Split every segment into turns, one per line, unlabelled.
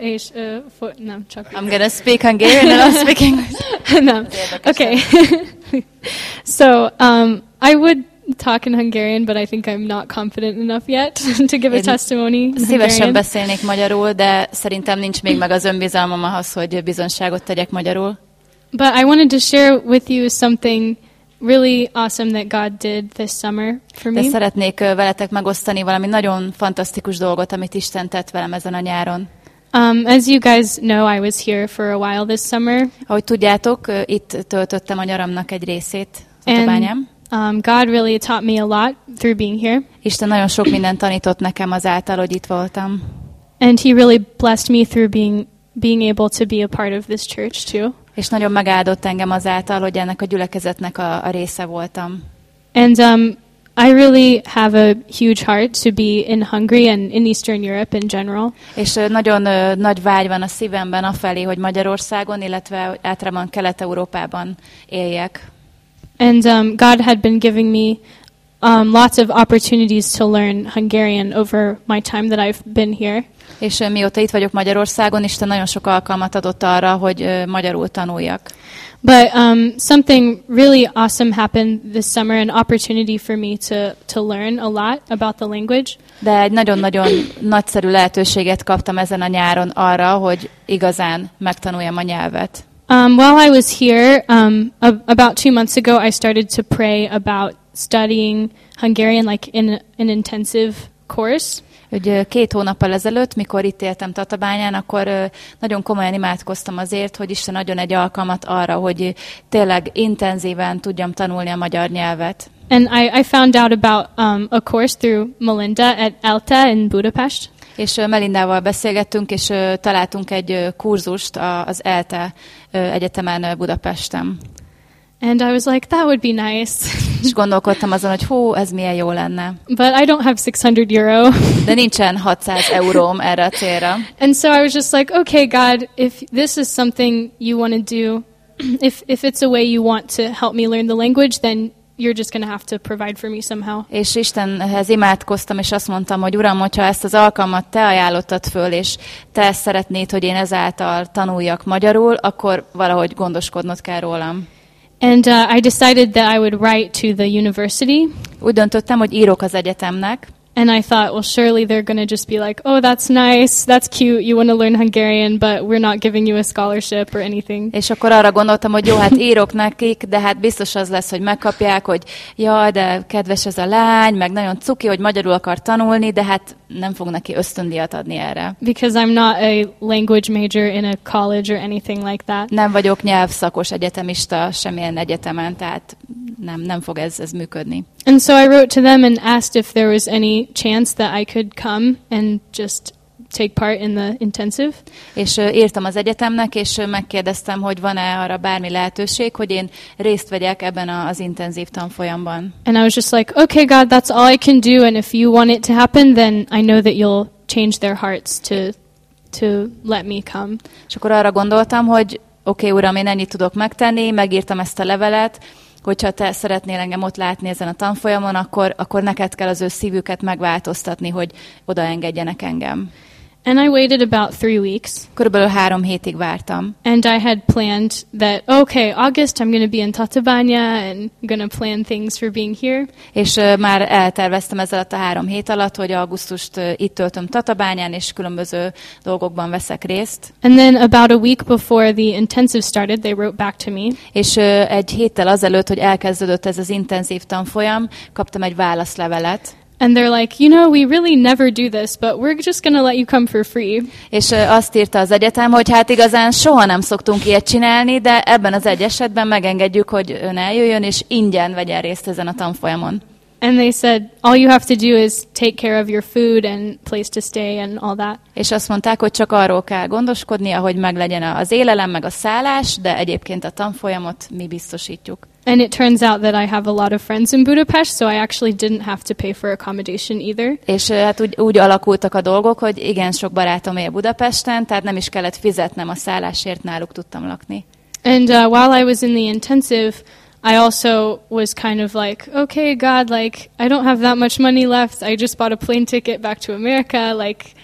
és uh, for, nem csak.
I'm gonna speak Hungarian and I'll speak English.
no. Okay. so um, I would talk in Hungarian, but I think I'm not confident enough yet to give a
Én
testimony
Szívesen beszélnék magyarul, de szerintem nincs még meg az önbizalmam ahhoz, hogy bizonságot tegyek magyarul.
But I wanted to share with you something really awesome that God did this summer for
De
me.
szeretnék ö, veletek megosztani valami nagyon fantasztikus dolgot, amit Isten tett velem ezen a nyáron.
Um, as you guys know, I was here for a while this summer,
Ahogy tudjátok, itt töltöttem a nyaramnak egy részét
and
Tatabányán.
um, God really taught me a lot through being here.
Isten nagyon sok mindent tanított nekem azáltal, hogy itt voltam.
And He really blessed me through being being able to be a part of this church too.
És nagyon megáldott engem azáltal, hogy ennek a gyülekezetnek a, a része voltam.
And um, I really have a huge heart to be in Hungary and in Eastern Europe in general.
És nagyon ö, nagy vágy van a szívemben afelé, hogy Magyarországon, illetve általában Kelet-Európában éljek.
And um, God had been giving me um, lots of opportunities to learn Hungarian over my time that I've been here.
És mióta itt vagyok Magyarországon, Isten nagyon sok alkalmat adott arra, hogy magyarul tanuljak.
But um, something really awesome happened this summer, an opportunity for me to, to learn a lot about the language.
De egy nagyon-nagyon nagyszerű lehetőséget kaptam ezen a nyáron arra, hogy igazán megtanuljam a nyelvet.
Um, while I was here, um, about two months ago, I started to pray about studying Hungarian, like in an intensive course.
Hogy két hónappal ezelőtt, mikor itt éltem Tatabányán, akkor nagyon komolyan imádkoztam azért, hogy Isten adjon egy alkalmat arra, hogy tényleg intenzíven tudjam tanulni a magyar nyelvet.
And I, I found out about um, a course through Melinda at ELTA in Budapest.
És Melindával beszélgettünk, és találtunk egy kurzust az ELTE egyetemen Budapesten.
And I was like, that would be nice.
És gondolkodtam azon, hogy hú, ez milyen jó lenne.
but I don't have 600 euro.
De nincsen 600 euróm erre a célra.
and so I was just like, okay, God, if this is something you want to do, if, if it's a way you want to help me learn the language, then you're just going to have to provide for me somehow.
És Istenhez imádkoztam, és azt mondtam, hogy Uram, hogyha ezt az alkalmat te ajánlottad föl, és te szeretnéd, hogy én ezáltal tanuljak magyarul, akkor valahogy gondoskodnod kell rólam.
And uh, I decided that I would write to the university.
Úgy döntöttem, hogy írok az egyetemnek,
And I thought, well, surely they're going to just be like, oh, that's nice, that's cute, you want to learn Hungarian, but we're not giving you a scholarship or anything.
és akkor arra gondoltam, hogy jó, hát írok nekik, de hát biztos az lesz, hogy megkapják, hogy jaj, de kedves ez a lány, meg nagyon cuki, hogy magyarul akar tanulni, de hát nem fog neki ösztöndíjat adni erre.
Because I'm not a language major in a college or anything like that.
Nem vagyok nyelvszakos egyetemista semmilyen egyetemen, tehát nem, nem fog ez, ez működni.
And so I wrote to them and asked if there was any chance that I could come and just take part in the intensive.
És írtam az egyetemnek, és megkérdeztem, hogy van-e arra bármi lehetőség, hogy én részt vegyek ebben az intenzív tanfolyamban.
And I was just like, okay, God, that's all I can do. And if you want it to happen, then I know that you'll change their hearts to, to let me come.
És akkor arra gondoltam, hogy oké, okay, uram, én ennyit tudok megtenni, megírtam ezt a levelet, hogyha te szeretnél engem ott látni ezen a tanfolyamon, akkor, akkor neked kell az ő szívüket megváltoztatni, hogy odaengedjenek engem.
And I waited about three weeks.
Körülbelül három hétig vártam.
And I had planned that, okay, August, I'm going to be in Tatabanya and going to plan things for being here.
És ö, már elterveztem ezzel alatt a három hét alatt, hogy augusztust ö, itt töltöm Tatabányán, és különböző dolgokban veszek részt.
And then about a week before the intensive started, they wrote back to me.
És ö, egy héttel azelőtt, hogy elkezdődött ez az intenzív tanfolyam, kaptam egy válaszlevelet,
And they're like, you know, we really never do this, but we're just going to let you come for free.
És azt írta az egyetem, hogy hát igazán soha nem szoktunk ilyet csinálni, de ebben az egy esetben megengedjük, hogy ön eljöjjön, és ingyen vegyen részt ezen a tanfolyamon.
And they said, all you have to do is take care of your food and place to stay and all that.
És azt mondták, hogy csak arról kell gondoskodnia, hogy meglegyen az élelem, meg a szállás, de egyébként a tanfolyamot mi biztosítjuk.
And it turns out that I have a lot of friends in Budapest, so I actually didn't have to pay for accommodation either.
És hát úgy, úgy alakultak a dolgok, hogy igen sok barátom él Budapesten, tehát nem is kellett fizetnem a szállásért, náluk tudtam lakni.
And uh, while I was in the intensive, I also was kind of like, okay, God, like, I don't have that much money left. I just bought a plane ticket back to America. Like,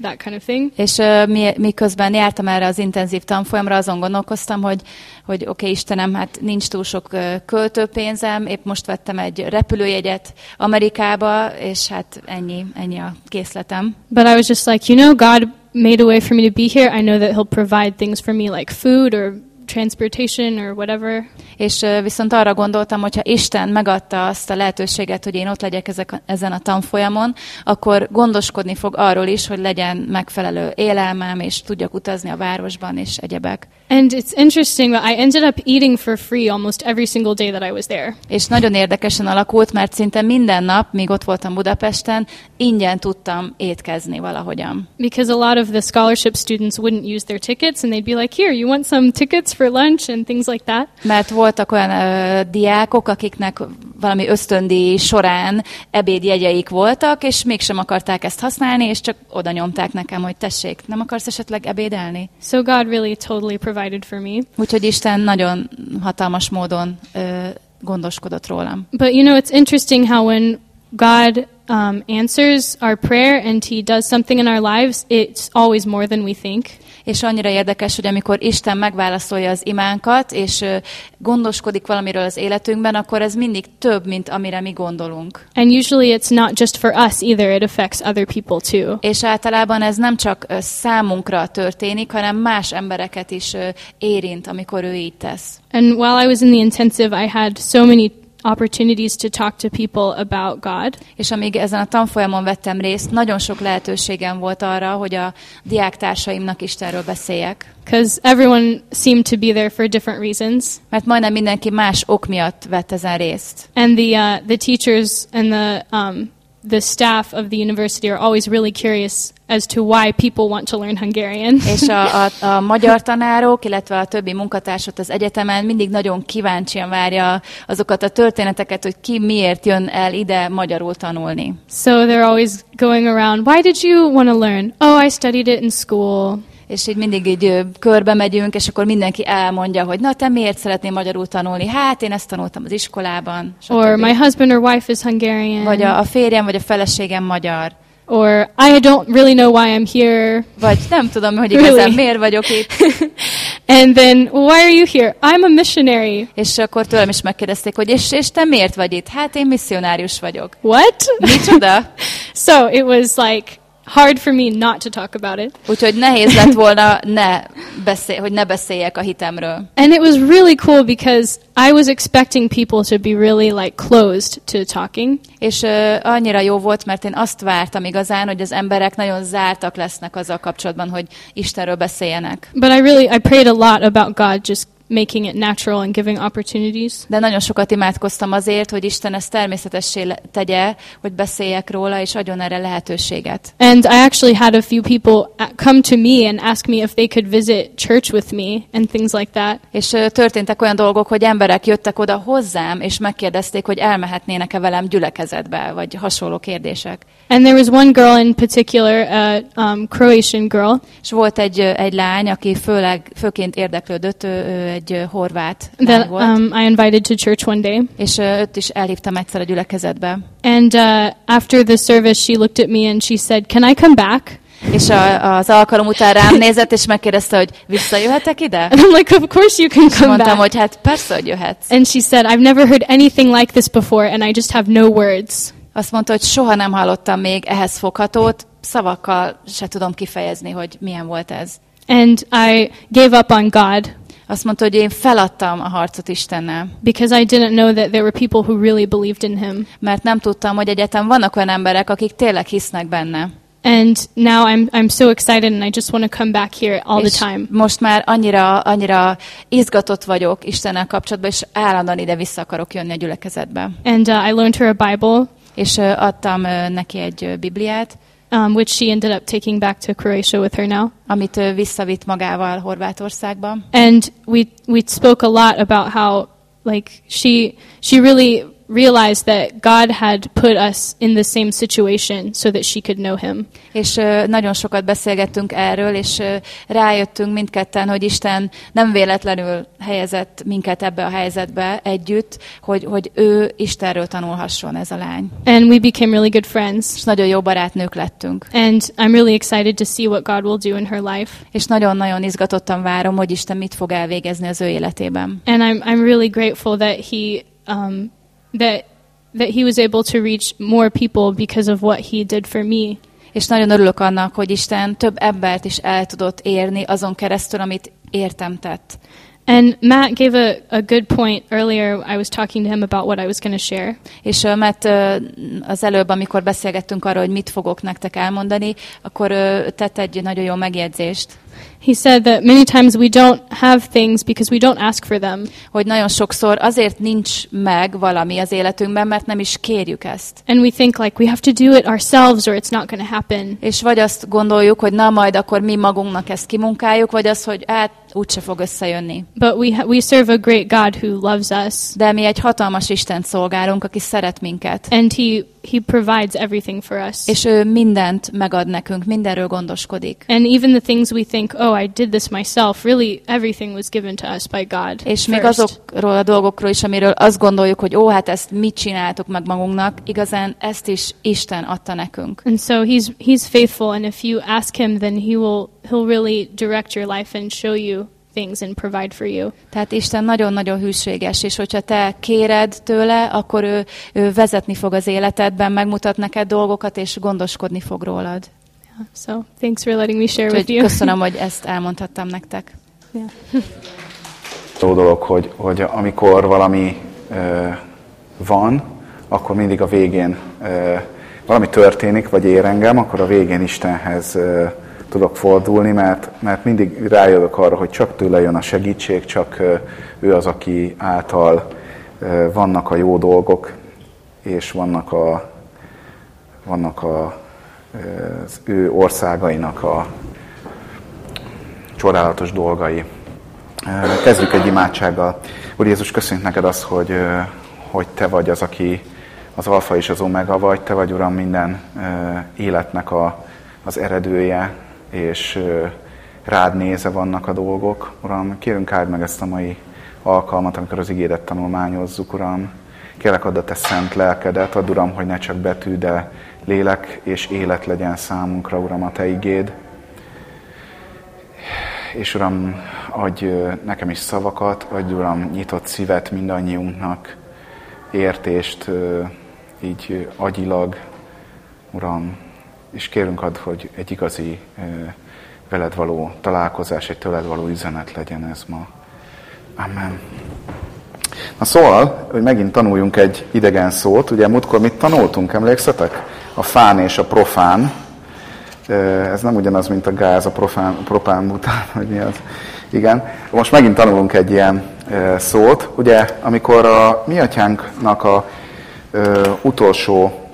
that kind of thing.
És uh, mi, miközben jártam erre az intenzív tanfolyamra, azon gondolkoztam, hogy, hogy oké, okay, Istenem, hát nincs túl sok uh, költőpénzem, épp most vettem egy repülőjegyet Amerikába, és hát ennyi, ennyi a készletem.
But I was just like, you know, God made a way for me to be here. I know that He'll provide things for me like food or transportation or whatever.
És viszont arra gondoltam, hogy ha Isten megadta azt a lehetőséget, hogy én ott legyek ezek, ezen a tanfolyamon, akkor gondoskodni fog arról is, hogy legyen megfelelő élelmem, és tudjak utazni a városban, és egyebek.
And it's interesting that I ended up eating for free almost every single day that I was there.
És nagyon érdekesen alakult, mert szinte minden nap, míg ott voltam Budapesten, ingyen tudtam étkezni valahogyan.
Because a lot of the scholarship students wouldn't use their tickets and they'd be like, "Here, you want some tickets for lunch and things like that?"
Mert voltak olyan ö, diákok, akiknek valami ösztöndi során ebédjegyeik voltak, és mégsem akarták ezt használni, és csak oda nyomták nekem, hogy tessék, nem akarsz esetleg ebédelni?
So God really totally provided for me.
Úgyhogy Isten nagyon hatalmas módon ö, gondoskodott rólam.
But you know, it's interesting how when God um, answers our prayer and He does something in our lives, it's always more than we think.
És annyira érdekes, hogy amikor Isten megválaszolja az imánkat, és gondoskodik valamiről az életünkben, akkor ez mindig több, mint amire mi gondolunk.
And usually it's not just for us either, it affects other people too.
És általában ez nem csak számunkra történik, hanem más embereket is érint, amikor ő így tesz.
And while I was in the intensive, I had so many opportunities to talk to people about God.
És amíg ezen a tanfolyamon vettem részt, nagyon sok lehetőségem volt arra, hogy a diáktársaimnak Istenről beszéljek.
Because everyone seemed to be there for different reasons.
Mert majdnem mindenki más ok miatt vett ezen részt.
And the, uh, the teachers and the, um, the staff of the university are always really curious as to why people want to learn Hungarian.
És a, a, a magyar tanárok, illetve a többi munkatársat az egyetemen mindig nagyon kíváncsian várja azokat a történeteket, hogy ki miért jön el ide magyarul tanulni.
so they're always going around, why did you want to learn? Oh, I studied it in school.
És így mindig így körbe megyünk, és akkor mindenki elmondja, hogy na, te miért szeretnél magyarul tanulni? Hát, én ezt tanultam az iskolában.
Or
stb.
my husband or wife is Hungarian.
Vagy a, a férjem, vagy a feleségem magyar.
Or I don't really know why I'm here.
Vagy nem tudom, hogy igazán
Really?
miért vagyok itt.
And then, why are you here? I'm a missionary.
És akkor tőlem is megkérdezték, hogy és, és te miért vagy itt? Hát én misszionárius vagyok.
What?
Micsoda?
so it was like hard for me not to talk about it.
Úgyhogy nehéz lett volna, ne beszél, hogy ne beszéljek a hitemről.
And it was really cool because I was expecting people to be really like closed to talking.
És uh, annyira jó volt, mert én azt vártam igazán, hogy az emberek nagyon zártak lesznek azzal kapcsolatban, hogy Istenről beszéljenek.
But I really I prayed a lot about God just making it natural and giving opportunities.
De nagyon sokat imádkoztam azért, hogy Isten ezt természetessé tegye, hogy beszéljek róla, és adjon erre lehetőséget.
And I actually had a few people uh, come to me and ask me if they could visit church with me and things like that.
És történtek olyan dolgok, hogy emberek jöttek oda hozzám, és megkérdezték, hogy elmehetnének-e velem gyülekezetbe, vagy hasonló kérdések.
And there was one girl in particular, a um, Croatian girl,
És volt egy, egy lány, aki főleg, főként érdeklődött, ő, ő egy horvát lány
that
volt,
um, I invited to church one day.
és ö, őt is elhívtam egyszer a gyülekezetbe.
And uh, after the service, she looked at me and she said, Can I come back?
És a, az alkalom után rám nézett, és megkérdezte, hogy visszajöhetek ide?
And I'm like, Of course you can come
mondtam,
back.
hogy hát persze, hogy jöhetsz.
And she said, I've never heard anything like this before, and I just have no words.
Azt mondta, hogy soha nem hallottam még ehhez foghatót, szavakkal se tudom kifejezni, hogy milyen volt ez.
And I gave up on God
Azt mondta, hogy én feladtam a harcot Istennel,
because I didn't know that there were people who really believed in Him.
mert nem tudtam, hogy egyetem vannak olyan emberek, akik tényleg hisznek benne.
And now I'm, I'm so excited, and I just want to come back here all the time.
most már annyira, annyira izgatott vagyok Istennel kapcsolatban, és állandóan ide vissza akarok jönni a gyülekezetbe.
And uh, I learned her a Bible,
És ö, adtam ö, neki egy ö, Bibliát,
um, which she ended up taking back to Croatia with her now.
amit ö, visszavitt magával Horvátországba.
And we we spoke a lot about how like she she really realized that God had put us in the same situation so that she could know him.
És ö, nagyon sokat beszélgettünk erről, és ö, rájöttünk mindketten, hogy Isten nem véletlenül helyezett minket ebbe a helyzetbe együtt, hogy, hogy ő Istenről tanulhasson ez a lány.
And we became really good friends.
És nagyon jó barátnők lettünk.
And I'm really excited to see what God will do in her life.
És nagyon-nagyon izgatottan várom, hogy Isten mit fog elvégezni az ő életében.
And I'm I'm really grateful that he um, that that he was able to reach more people because of what he did for me.
És nagyon örülök annak, hogy Isten több embert is el tudott érni azon keresztül, amit értem tett.
And Matt gave a, a good point earlier. I was talking to him about what I was going to share.
És ö, mert ö, az előbb, amikor beszélgettünk arról, hogy mit fogok nektek elmondani, akkor ö, tett egy nagyon jó megjegyzést,
He said that many times we don't have things because we don't ask for them.
hogy nagyon sokszor azért nincs meg valami az életünkben, mert nem is kérjük ezt.
And we think like we have to do it ourselves or it's not going to happen.
És vagy azt gondoljuk, hogy na majd akkor mi magunknak ezt kimunkáljuk, vagy az, hogy hát úgyse fog összejönni.
But we we serve a great God who loves us
De mi egy hatalmas Istent szolgálunk, aki szeret minket.
and he he provides everything for us.
És ő mindent megad nekünk, mindenről gondoskodik.
And even the things we think, oh, I did this myself, really everything was given to us by God.
És még azokról a dolgokról is, amiről azt gondoljuk, hogy ó, hát ezt mit csináltuk meg magunknak, igazán ezt is Isten adta nekünk.
And so he's he's faithful and if you ask him then he will he'll really direct your life and show you things and provide for you.
Tehát Isten nagyon-nagyon hűséges, és hogyha te kéred tőle, akkor ő, ő vezetni fog az életedben, megmutat neked dolgokat, és gondoskodni fog rólad.
So thanks for letting me share with you.
köszönöm, hogy ezt elmondhattam nektek.
Yeah.
Jó dolog, hogy, hogy amikor valami ö, van, akkor mindig a végén ö, valami történik, vagy ér engem, akkor a végén Istenhez ö, tudok fordulni, mert, mert mindig rájövök arra, hogy csak tőle jön a segítség, csak ö, ő az, aki által ö, vannak a jó dolgok, és vannak a, vannak a, az ő országainak a csodálatos dolgai. Kezdjük egy imádsággal. Úr Jézus, köszönjük neked azt, hogy, hogy Te vagy az, aki az alfa és az omega vagy. Te vagy, Uram, minden életnek a, az eredője, és rád néze vannak a dolgok. Uram, kérünk áld meg ezt a mai alkalmat, amikor az igédet tanulmányozzuk, Uram. Kérlek, add a Te szent lelkedet, add, Uram, hogy ne csak betű, de lélek és élet legyen számunkra, Uram, a Te igéd. És Uram, adj nekem is szavakat, adj Uram nyitott szívet mindannyiunknak, értést így agyilag, Uram, és kérünk ad, hogy egy igazi veled való találkozás, egy tőled való üzenet legyen ez ma. Amen. Na szóval, hogy megint tanuljunk egy idegen szót, ugye múltkor mit tanultunk, emlékszetek? A fán és a profán. Ez nem ugyanaz, mint a gáz, a profán, propán bután, vagy mi az. Igen. Most megint tanulunk egy ilyen szót. Ugye, amikor a mi atyánknak a ö, utolsó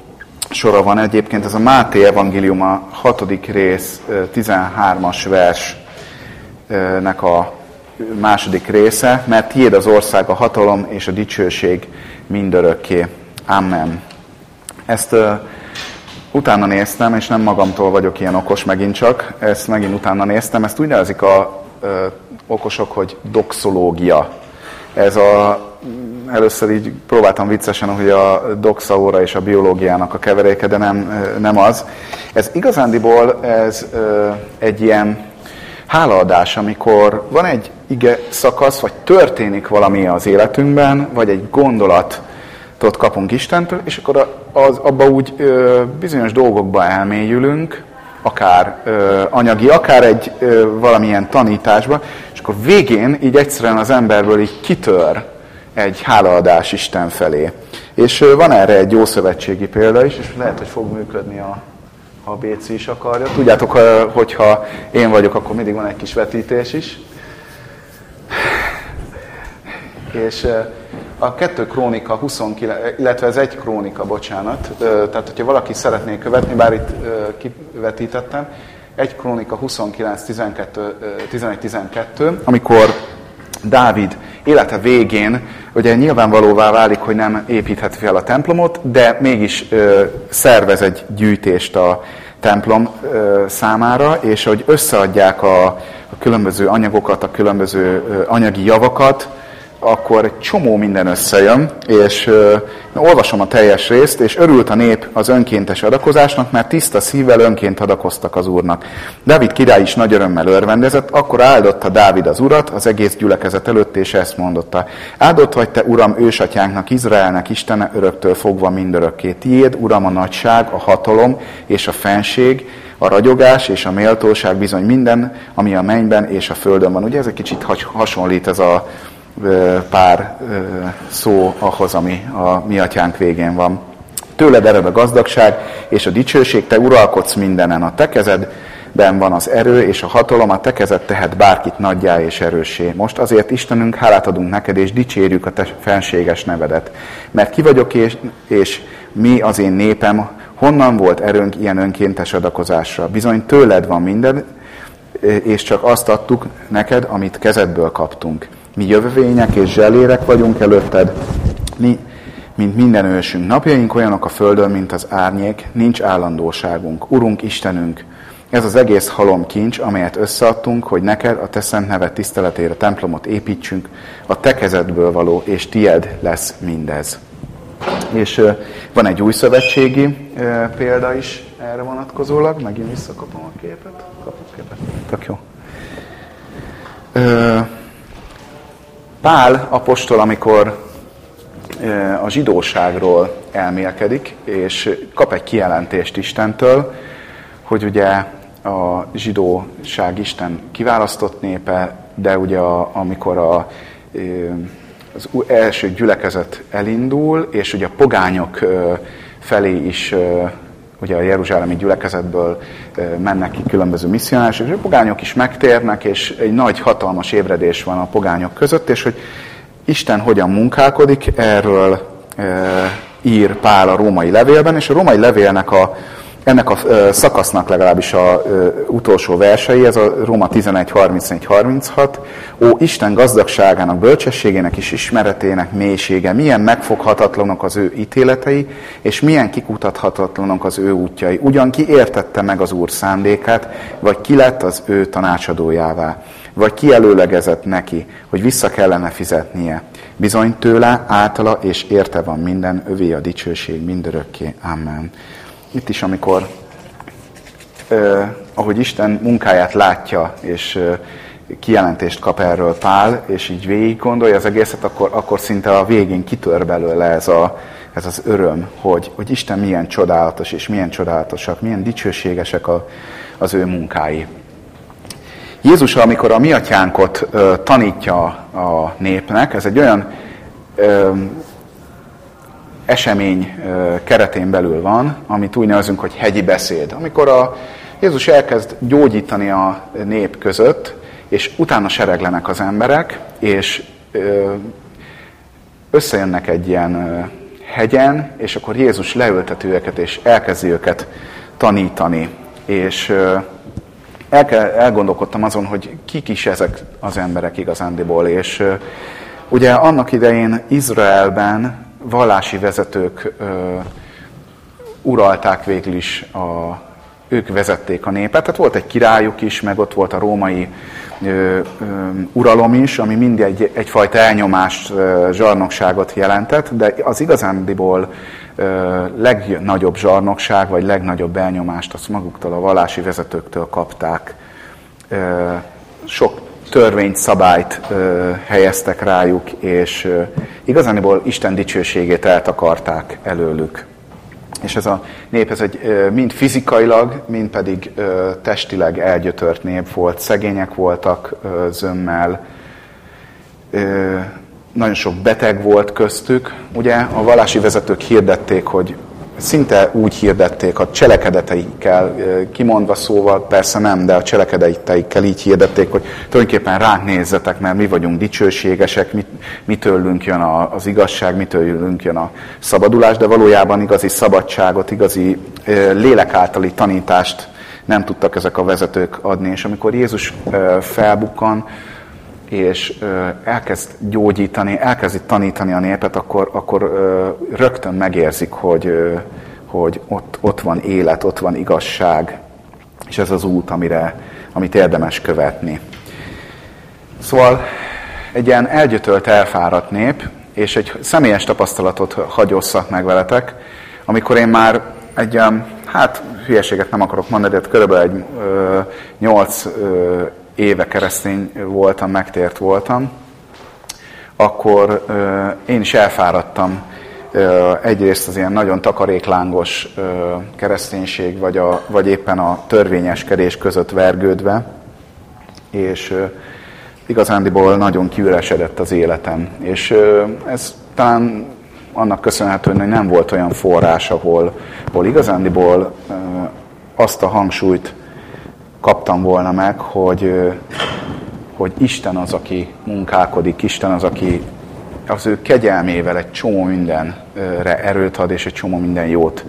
sora van egyébként, ez a Máté evangélium a hatodik rész, ö, 13-as versnek a második része, mert tiéd az ország, a hatalom és a dicsőség mindörökké. Amen. Ezt utána néztem, és nem magamtól vagyok ilyen okos megint csak, ezt megint utána néztem, ezt úgy nevezik a ö, okosok, hogy doxológia. Ez a, először így próbáltam viccesen, hogy a doxaóra és a biológiának a keveréke, de nem, nem az. Ez igazándiból ez ö, egy ilyen hálaadás, amikor van egy ige szakasz, vagy történik valami az életünkben, vagy egy gondolatot kapunk Istentől, és akkor az, abba úgy ö, bizonyos dolgokba elmélyülünk, akár ö, anyagi, akár egy ö, valamilyen tanításba, és akkor végén így egyszerűen az emberből így kitör egy hálaadás Isten felé. És ö, van erre egy jó szövetségi példa is, és lehet, hogy fog működni a, ha BC is akarja. Tudjátok, ha- hogyha én vagyok, akkor mindig van egy kis vetítés is. És a kettő krónika 29, illetve ez egy krónika, bocsánat, eh, tehát hogyha valaki szeretné követni, bár itt kivetítettem, egy krónika 29, 12, 11, 12, amikor Dávid élete végén ugye nyilvánvalóvá válik, hogy nem építheti fel a templomot, de mégis ö, szervez egy gyűjtést a templom ö, számára, és hogy összeadják a, a különböző anyagokat, a különböző ö, anyagi javakat, akkor egy csomó minden összejön, és ö, olvasom a teljes részt, és örült a nép az önkéntes adakozásnak, mert tiszta szívvel önként adakoztak az Úrnak. Dávid király is nagy örömmel örvendezett, akkor áldotta Dávid az Urat az egész gyülekezet előtt, és ezt mondotta. Áldott vagy te, Uram, ősatyánknak, Izraelnek, Istene öröktől fogva mindörökké. Tiéd, Uram, a nagyság, a hatalom és a fenség, a ragyogás és a méltóság bizony minden, ami a mennyben és a földön van. Ugye ez egy kicsit hasonlít ez a pár szó ahhoz, ami a mi atyánk végén van. Tőled ered a gazdagság és a dicsőség, te uralkodsz mindenen. A te kezedben van az erő és a hatalom, a te kezed tehet bárkit nagyjá és erőssé. Most azért Istenünk, hálát adunk neked, és dicsérjük a te fenséges nevedet. Mert ki vagyok, és, és mi az én népem, honnan volt erőnk ilyen önkéntes adakozásra? Bizony tőled van minden, és csak azt adtuk neked, amit kezedből kaptunk. Mi jövevények és zselérek vagyunk előtted, mi, mint minden ősünk. Napjaink olyanok a földön, mint az árnyék, nincs állandóságunk. Urunk, Istenünk, ez az egész halom kincs, amelyet összeadtunk, hogy neked a te szent neved tiszteletére templomot építsünk, a te kezedből való, és tied lesz mindez. És van egy új szövetségi példa is erre vonatkozólag. Megint visszakapom a képet. Kapok képet. Tök jó. Pál apostol, amikor a zsidóságról elmélkedik, és kap egy kijelentést Istentől, hogy ugye a zsidóság Isten kiválasztott népe, de ugye a, amikor a, az első gyülekezet elindul, és ugye a pogányok felé is ugye a Jeruzsálemi gyülekezetből mennek ki különböző misszionárok, és a pogányok is megtérnek, és egy nagy, hatalmas ébredés van a pogányok között, és hogy Isten hogyan munkálkodik, erről ír Pál a római levélben, és a római levélnek a ennek a szakasznak legalábbis a utolsó versei, ez a Róma 11, 34, 36. Ó, Isten gazdagságának, bölcsességének és ismeretének mélysége, milyen megfoghatatlanok az ő ítéletei, és milyen kikutathatatlanok az ő útjai. Ugyan ki értette meg az Úr szándékát, vagy ki lett az ő tanácsadójává, vagy ki előlegezett neki, hogy vissza kellene fizetnie. Bizony tőle, általa és érte van minden, övé a dicsőség mindörökké. Amen itt is, amikor eh, ahogy Isten munkáját látja, és eh, kijelentést kap erről Pál, és így végig gondolja az egészet, akkor, akkor szinte a végén kitör belőle ez, a, ez az öröm, hogy, hogy Isten milyen csodálatos, és milyen csodálatosak, milyen dicsőségesek a, az ő munkái. Jézus, amikor a mi atyánkot ö, tanítja a népnek, ez egy olyan esemény keretén belül van, amit úgy nevezünk, hogy hegyi beszéd. Amikor a Jézus elkezd gyógyítani a nép között, és utána sereglenek az emberek, és összejönnek egy ilyen hegyen, és akkor Jézus leülteti őket, és elkezdi őket tanítani. És elgondolkodtam azon, hogy kik is ezek az emberek igazándiból, és ugye annak idején Izraelben vallási vezetők ö, uralták végül is, a, ők vezették a népet. Tehát volt egy királyuk is, meg ott volt a római ö, ö, uralom is, ami mindig egy, egyfajta elnyomást, ö, zsarnokságot jelentett, de az igazándiból ö, legnagyobb zsarnokság, vagy legnagyobb elnyomást azt maguktól, a vallási vezetőktől kapták. Ö, sok törvényt, szabályt ö, helyeztek rájuk, és ö, igazániból Isten dicsőségét eltakarták előlük. És ez a nép, ez egy ö, mind fizikailag, mind pedig ö, testileg elgyötört nép volt. Szegények voltak ö, zömmel, ö, nagyon sok beteg volt köztük. Ugye a vallási vezetők hirdették, hogy szinte úgy hirdették a cselekedeteikkel, kimondva szóval, persze nem, de a cselekedeteikkel így hirdették, hogy tulajdonképpen ránk nézzetek, mert mi vagyunk dicsőségesek, mit, mitőlünk jön az igazság, mitőlünk jön a szabadulás, de valójában igazi szabadságot, igazi lélek általi tanítást nem tudtak ezek a vezetők adni. És amikor Jézus felbukkan, és elkezd gyógyítani, elkezdi tanítani a népet, akkor, akkor rögtön megérzik, hogy, hogy ott, ott van élet, ott van igazság, és ez az út, amire, amit érdemes követni. Szóval egy ilyen elgyötölt, elfáradt nép, és egy személyes tapasztalatot hagyosszak meg veletek, amikor én már egy, hát hülyeséget nem akarok mondani, de körülbelül egy ö, nyolc ö, éve keresztény voltam, megtért voltam, akkor én is elfáradtam egyrészt az ilyen nagyon takaréklángos kereszténység, vagy, a, vagy éppen a törvényeskedés között vergődve, és igazándiból nagyon kiüresedett az életem. És ez talán annak köszönhető, hogy nem volt olyan forrás, ahol, ahol igazándiból azt a hangsúlyt kaptam volna meg, hogy, hogy Isten az, aki munkálkodik, Isten az, aki az ő kegyelmével egy csomó mindenre erőt ad, és egy csomó minden jót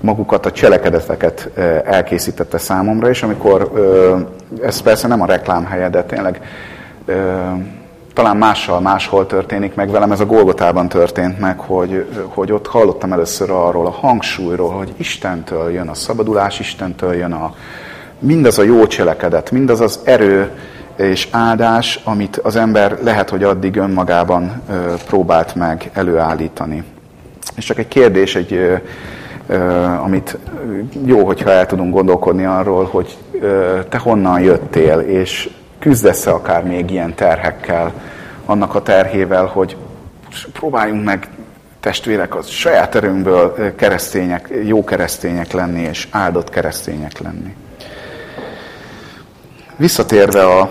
magukat a cselekedeteket elkészítette számomra, és amikor, ez persze nem a reklám helye, de tényleg talán mással máshol történik meg velem, ez a Golgotában történt meg, hogy, hogy ott hallottam először arról a hangsúlyról, hogy Istentől jön a szabadulás, Istentől jön a, mindaz a jó cselekedet, mindaz az erő és áldás, amit az ember lehet, hogy addig önmagában próbált meg előállítani. És csak egy kérdés, egy, amit jó, hogyha el tudunk gondolkodni arról, hogy te honnan jöttél, és küzdesz-e akár még ilyen terhekkel, annak a terhével, hogy próbáljunk meg testvérek az saját erőnkből keresztények, jó keresztények lenni, és áldott keresztények lenni. Visszatérve a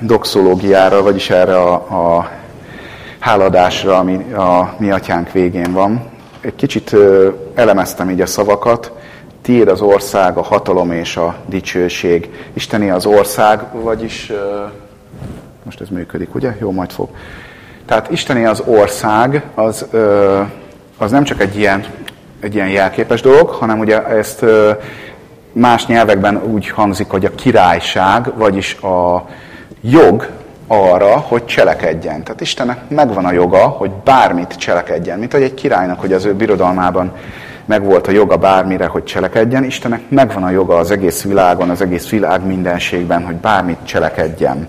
doxológiára, vagyis erre a, a háladásra, ami a mi atyánk végén van, egy kicsit elemeztem így a szavakat, tiéd az ország, a hatalom és a dicsőség. Isteni az ország, vagyis most ez működik, ugye? Jó, majd fog. Tehát Isteni az ország, az, az nem csak egy ilyen, egy ilyen jelképes dolog, hanem ugye ezt más nyelvekben úgy hangzik, hogy a királyság, vagyis a jog arra, hogy cselekedjen. Tehát Istennek megvan a joga, hogy bármit cselekedjen. Mint hogy egy királynak, hogy az ő birodalmában megvolt a joga bármire, hogy cselekedjen. Istennek megvan a joga az egész világon, az egész világ mindenségben, hogy bármit cselekedjen.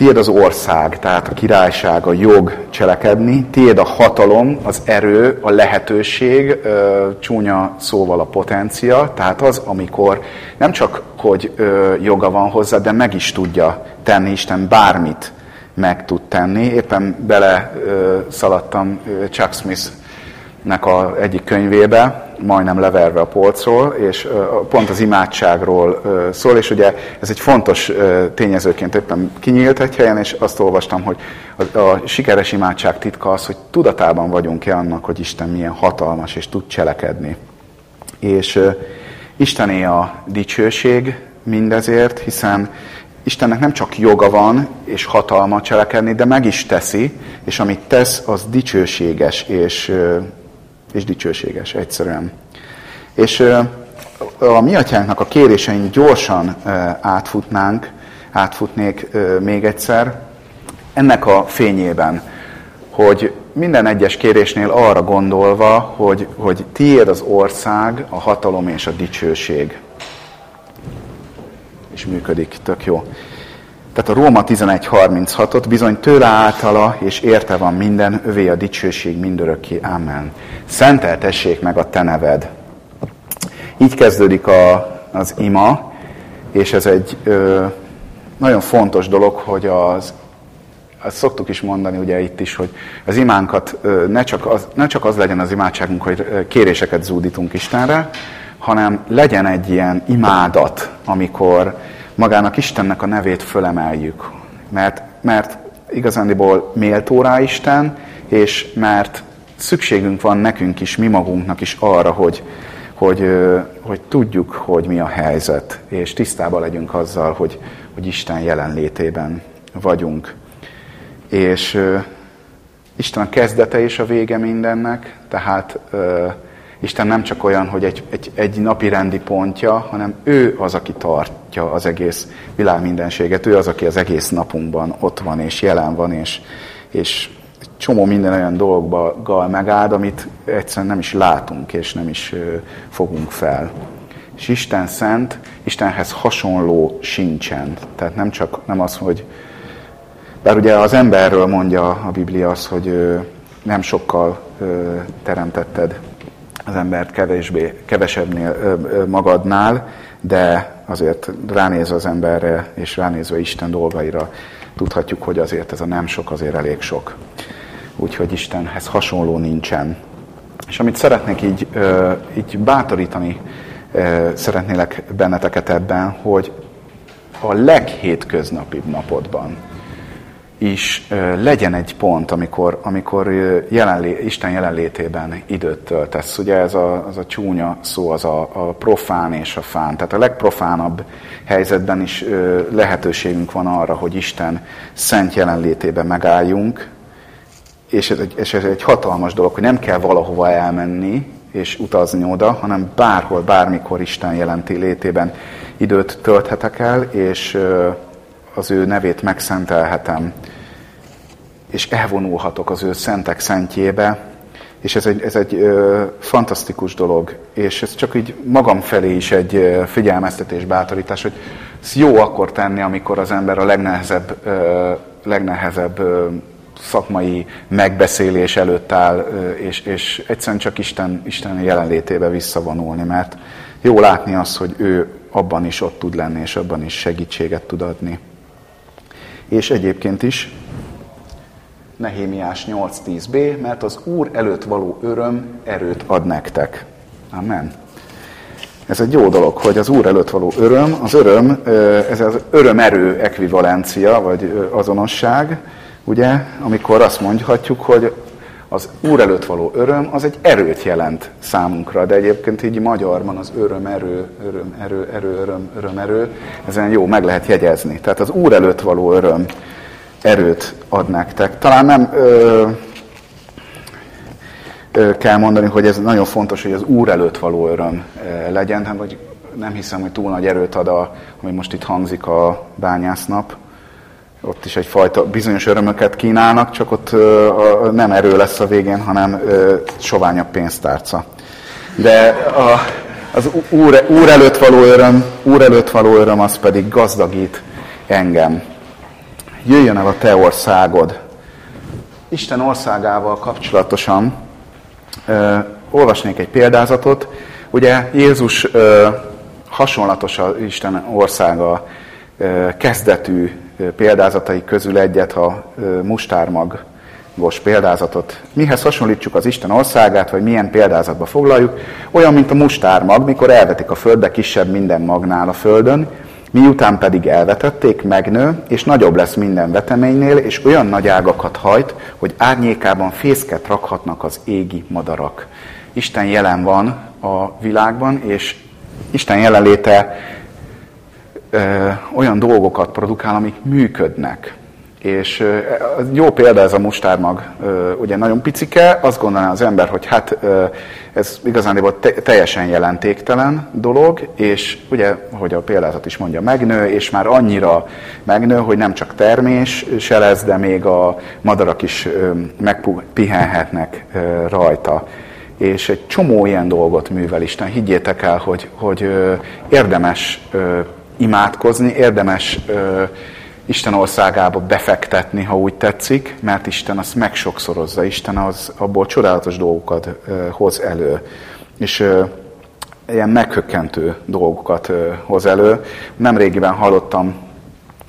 Tiéd az ország, tehát a királyság, a jog cselekedni, tiéd a hatalom, az erő, a lehetőség, csúnya szóval a potencia, tehát az, amikor nem csak, hogy joga van hozzá, de meg is tudja tenni Isten bármit meg tud tenni. Éppen bele szaladtam Chuck Smith nek a egyik könyvébe, majdnem leverve a polcról, és pont az imádságról szól, és ugye ez egy fontos tényezőként éppen kinyílt egy helyen, és azt olvastam, hogy a, sikeres imádság titka az, hogy tudatában vagyunk-e annak, hogy Isten milyen hatalmas, és tud cselekedni. És Istené a dicsőség mindezért, hiszen Istennek nem csak joga van és hatalma cselekedni, de meg is teszi, és amit tesz, az dicsőséges és és dicsőséges egyszerűen. És a mi atyánknak a kérésein gyorsan átfutnánk, átfutnék még egyszer, ennek a fényében, hogy minden egyes kérésnél arra gondolva, hogy, hogy tiéd az ország, a hatalom és a dicsőség. És működik, tök jó. Tehát a Róma 11.36-ot bizony tőle általa és érte van minden, övé a dicsőség mindörökké. Amen. Szenteltessék meg a te neved. Így kezdődik a, az ima, és ez egy ö, nagyon fontos dolog, hogy az azt szoktuk is mondani ugye itt is, hogy az imánkat ne csak az, ne csak az legyen az imádságunk, hogy kéréseket zúdítunk Istenre, hanem legyen egy ilyen imádat, amikor magának Istennek a nevét fölemeljük. Mert, mert igazándiból méltó rá Isten, és mert szükségünk van nekünk is, mi magunknak is arra, hogy, hogy, hogy tudjuk, hogy mi a helyzet, és tisztában legyünk azzal, hogy, hogy Isten jelenlétében vagyunk. És Isten a kezdete és a vége mindennek, tehát Isten nem csak olyan, hogy egy, egy, egy napi rendi pontja, hanem ő az, aki tartja az egész világ mindenséget. Ő az, aki az egész napunkban ott van és jelen van, és, és csomó minden olyan dolggal megáld, amit egyszerűen nem is látunk, és nem is fogunk fel. És Isten szent, Istenhez hasonló sincsen. Tehát nem csak nem az, hogy bár ugye az emberről mondja a Biblia az, hogy nem sokkal teremtetted az embert kevésbé, kevesebbnél magadnál, de azért ránézve az emberre, és ránézve Isten dolgaira, tudhatjuk, hogy azért ez a nem sok, azért elég sok. Úgyhogy Istenhez hasonló nincsen. És amit szeretnék így, így bátorítani, szeretnélek benneteket ebben, hogy a leghétköznapibb napodban, is legyen egy pont, amikor, amikor jelenlé, Isten jelenlétében időt töltesz. Ugye ez a, az a csúnya szó, az a, a profán és a fán. Tehát a legprofánabb helyzetben is lehetőségünk van arra, hogy Isten szent jelenlétében megálljunk, és ez, egy, és ez egy hatalmas dolog, hogy nem kell valahova elmenni, és utazni oda, hanem bárhol, bármikor Isten jelenti létében időt tölthetek el, és az ő nevét megszentelhetem, és elvonulhatok az ő szentek szentjébe, és ez egy, ez egy ö, fantasztikus dolog, és ez csak így magam felé is egy ö, figyelmeztetés, bátorítás, hogy ez jó akkor tenni, amikor az ember a legnehezebb, ö, legnehezebb ö, szakmai megbeszélés előtt áll, ö, és, és egyszerűen csak Isten, Isten jelenlétébe visszavonulni, mert jó látni azt, hogy ő abban is ott tud lenni, és abban is segítséget tud adni és egyébként is Nehémiás 8.10b, mert az Úr előtt való öröm erőt ad nektek. Amen. Ez egy jó dolog, hogy az Úr előtt való öröm, az öröm, ez az örömerő ekvivalencia, vagy azonosság, ugye, amikor azt mondhatjuk, hogy az Úr előtt való öröm, az egy erőt jelent számunkra, de egyébként így magyarban az öröm, erő, öröm, erő, erő, öröm, öröm, erő, ezen jó, meg lehet jegyezni. Tehát az Úr előtt való öröm erőt ad nektek. Talán nem ö, ö, kell mondani, hogy ez nagyon fontos, hogy az Úr előtt való öröm legyen, hát, hogy nem hiszem, hogy túl nagy erőt ad, a, ami most itt hangzik a bányásznap, ott is egyfajta bizonyos örömöket kínálnak, csak ott nem erő lesz a végén, hanem soványabb pénztárca. De a, az úr, úr, előtt való öröm, úr előtt való öröm, az pedig gazdagít engem. Jöjjön el a te országod. Isten országával kapcsolatosan ö, olvasnék egy példázatot. Ugye Jézus ö, hasonlatos a Isten országa ö, kezdetű példázatai közül egyet, ha mustármagos példázatot. Mihez hasonlítsuk az Isten országát, vagy milyen példázatba foglaljuk? Olyan, mint a mustármag, mikor elvetik a földbe kisebb minden magnál a földön, miután pedig elvetették, megnő, és nagyobb lesz minden veteménynél, és olyan nagy ágakat hajt, hogy árnyékában fészket rakhatnak az égi madarak. Isten jelen van a világban, és Isten jelenléte ö, olyan dolgokat produkál, amik működnek. És ö, jó példa ez a mustármag, ö, ugye nagyon picike, azt gondolná az ember, hogy hát ö, ez igazán te, teljesen jelentéktelen dolog, és ugye, hogy a példázat is mondja, megnő, és már annyira megnő, hogy nem csak termés se lesz, de még a madarak is ö, megpihenhetnek rajta és egy csomó ilyen dolgot művel Isten. Higgyétek el, hogy, hogy érdemes imádkozni, érdemes ö, Isten országába befektetni, ha úgy tetszik, mert Isten azt megsokszorozza, Isten az abból csodálatos dolgokat ö, hoz elő. És ö, ilyen meghökkentő dolgokat ö, hoz elő. Nemrégiben hallottam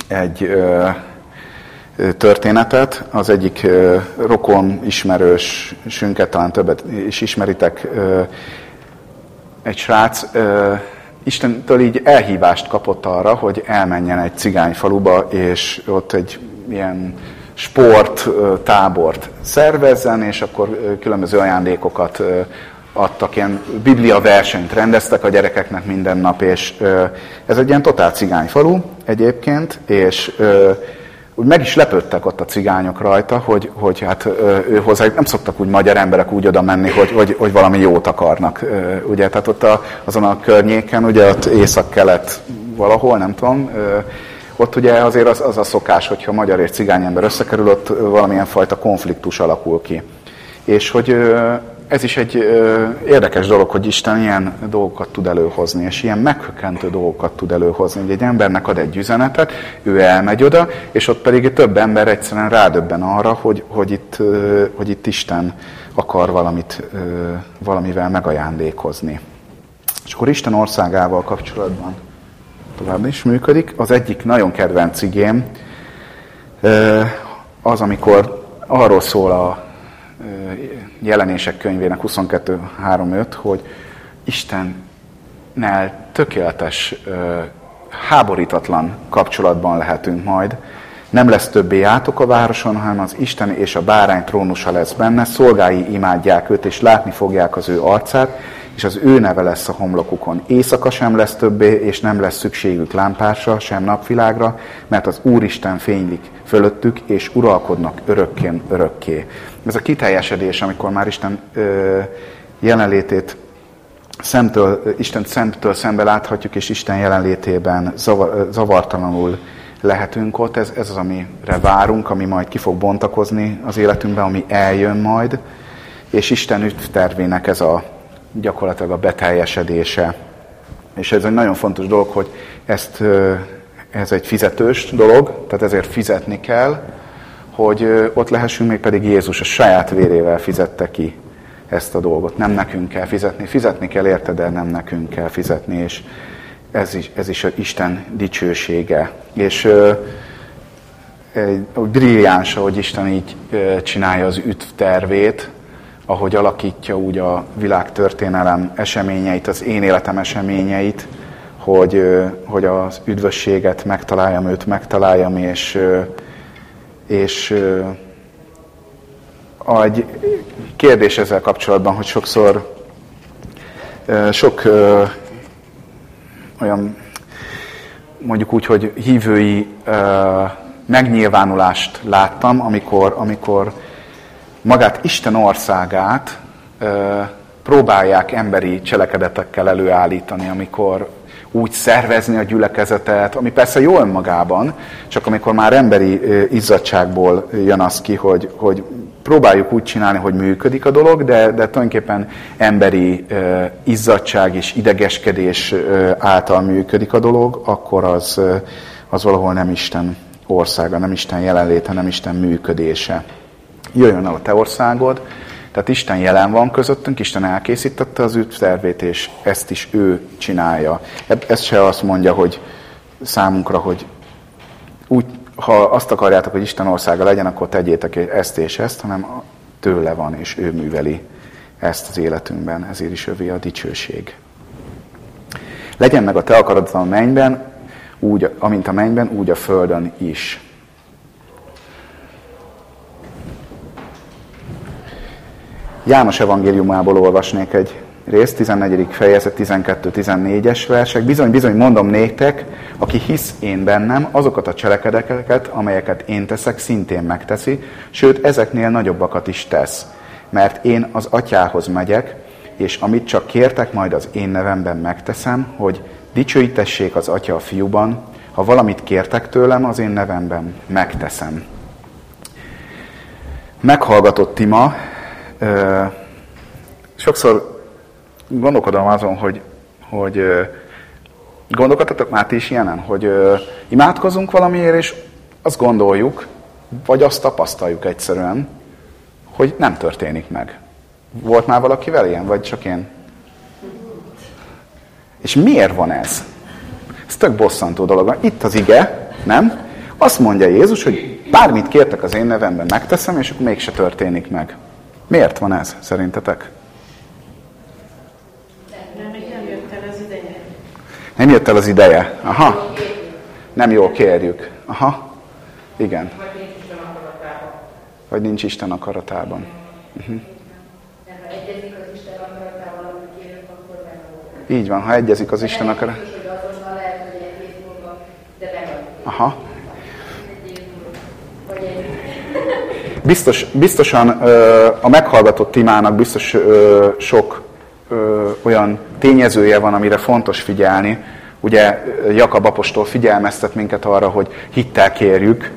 egy ö, történetet. Az egyik ö, rokon ismerős, sünket talán többet is ismeritek, ö, egy srác ö, Istentől így elhívást kapott arra, hogy elmenjen egy cigány faluba, és ott egy ilyen sport tábort szervezzen, és akkor különböző ajándékokat adtak, ilyen biblia versenyt rendeztek a gyerekeknek minden nap, és ez egy ilyen totál cigány falu egyébként, és úgy meg is lepődtek ott a cigányok rajta, hogy, hogy hát ő hozzá nem szoktak úgy magyar emberek úgy oda menni, hogy, hogy, hogy valami jót akarnak. Ugye, tehát ott a, azon a környéken, ugye ott észak-kelet valahol, nem tudom, ott ugye azért az, az a szokás, hogyha magyar és cigány ember összekerül, ott valamilyen fajta konfliktus alakul ki. És hogy ez is egy ö, érdekes dolog, hogy Isten ilyen dolgokat tud előhozni, és ilyen meghökkentő dolgokat tud előhozni. Hogy egy embernek ad egy üzenetet, ő elmegy oda, és ott pedig több ember egyszerűen rádöbben arra, hogy, hogy, itt, ö, hogy itt Isten akar valamit, ö, valamivel megajándékozni. És akkor Isten országával kapcsolatban tovább is működik. Az egyik nagyon kedvenc igém az, amikor arról szól a jelenések könyvének 22.3.5, hogy Istennel tökéletes, háborítatlan kapcsolatban lehetünk majd. Nem lesz többé játok a városon, hanem az Isten és a bárány trónusa lesz benne, szolgái imádják őt, és látni fogják az ő arcát, és az ő neve lesz a homlokukon. Éjszaka sem lesz többé, és nem lesz szükségük lámpásra, sem napvilágra, mert az Úristen fénylik fölöttük, és uralkodnak örökkén örökké. Ez a kiteljesedés, amikor már Isten ö, jelenlétét szemtől, Isten szemtől szembe láthatjuk, és Isten jelenlétében zavar, zavartalanul lehetünk ott, ez, ez az, amire várunk, ami majd ki fog bontakozni az életünkben, ami eljön majd, és Isten üdvtervének ez a gyakorlatilag a beteljesedése. És ez egy nagyon fontos dolog, hogy ezt, ez egy fizetős dolog, tehát ezért fizetni kell, hogy ott lehessünk, még pedig Jézus a saját vérével fizette ki ezt a dolgot. Nem nekünk kell fizetni, fizetni kell érte, de nem nekünk kell fizetni, és ez is, ez is a Isten dicsősége. És brilliáns, hogy Isten így csinálja az üdvtervét, ahogy alakítja úgy a világtörténelem eseményeit, az én életem eseményeit, hogy, hogy az üdvösséget megtaláljam, őt megtaláljam, és, és egy kérdés ezzel kapcsolatban, hogy sokszor sok olyan mondjuk úgy, hogy hívői megnyilvánulást láttam, amikor, amikor magát Isten országát próbálják emberi cselekedetekkel előállítani, amikor úgy szervezni a gyülekezetet, ami persze jó önmagában, csak amikor már emberi izzadságból jön az ki, hogy, hogy próbáljuk úgy csinálni, hogy működik a dolog, de, de tulajdonképpen emberi izzadság és idegeskedés által működik a dolog, akkor az, az valahol nem Isten országa, nem Isten jelenléte, nem Isten működése. Jöjjön el a te országod, tehát Isten jelen van közöttünk, Isten elkészítette az üdvtervét, és ezt is ő csinálja. Ez se azt mondja, hogy számunkra, hogy úgy, ha azt akarjátok, hogy Isten országa legyen, akkor tegyétek ezt és ezt, hanem tőle van, és ő műveli ezt az életünkben, ezért is övé a dicsőség. Legyen meg a te akaratod a mennyben, úgy, amint a mennyben, úgy a földön is. János evangéliumából olvasnék egy részt, 14. fejezet, 12-14-es versek. Bizony, bizony, mondom néktek, aki hisz én bennem, azokat a cselekedeket, amelyeket én teszek, szintén megteszi, sőt, ezeknél nagyobbakat is tesz. Mert én az atyához megyek, és amit csak kértek, majd az én nevemben megteszem, hogy dicsőítessék az atya a fiúban, ha valamit kértek tőlem, az én nevemben megteszem. Meghallgatott Tima, sokszor gondolkodom azon, hogy, hogy gondolkodtatok már ti is ilyenen, hogy imádkozunk valamiért, és azt gondoljuk, vagy azt tapasztaljuk egyszerűen, hogy nem történik meg. Volt már valakivel ilyen, vagy csak én? És miért van ez? Ez tök bosszantó dolog. Itt az ige, nem? Azt mondja Jézus, hogy bármit kértek az én nevemben, megteszem, és akkor mégse történik meg. Miért van ez szerintetek?
Nem, nem jött el az ideje.
Nem jött el az ideje. Aha. Nem jól kérjük. Aha. Igen. Vagy nincs Isten akaratában. Uh-huh. Így van, ha egyezik az Isten akaratában. Aha. Biztos, biztosan a meghallgatott imának biztos sok olyan tényezője van, amire fontos figyelni. Ugye Jakab apostol figyelmeztet minket arra, hogy hittel kérjük,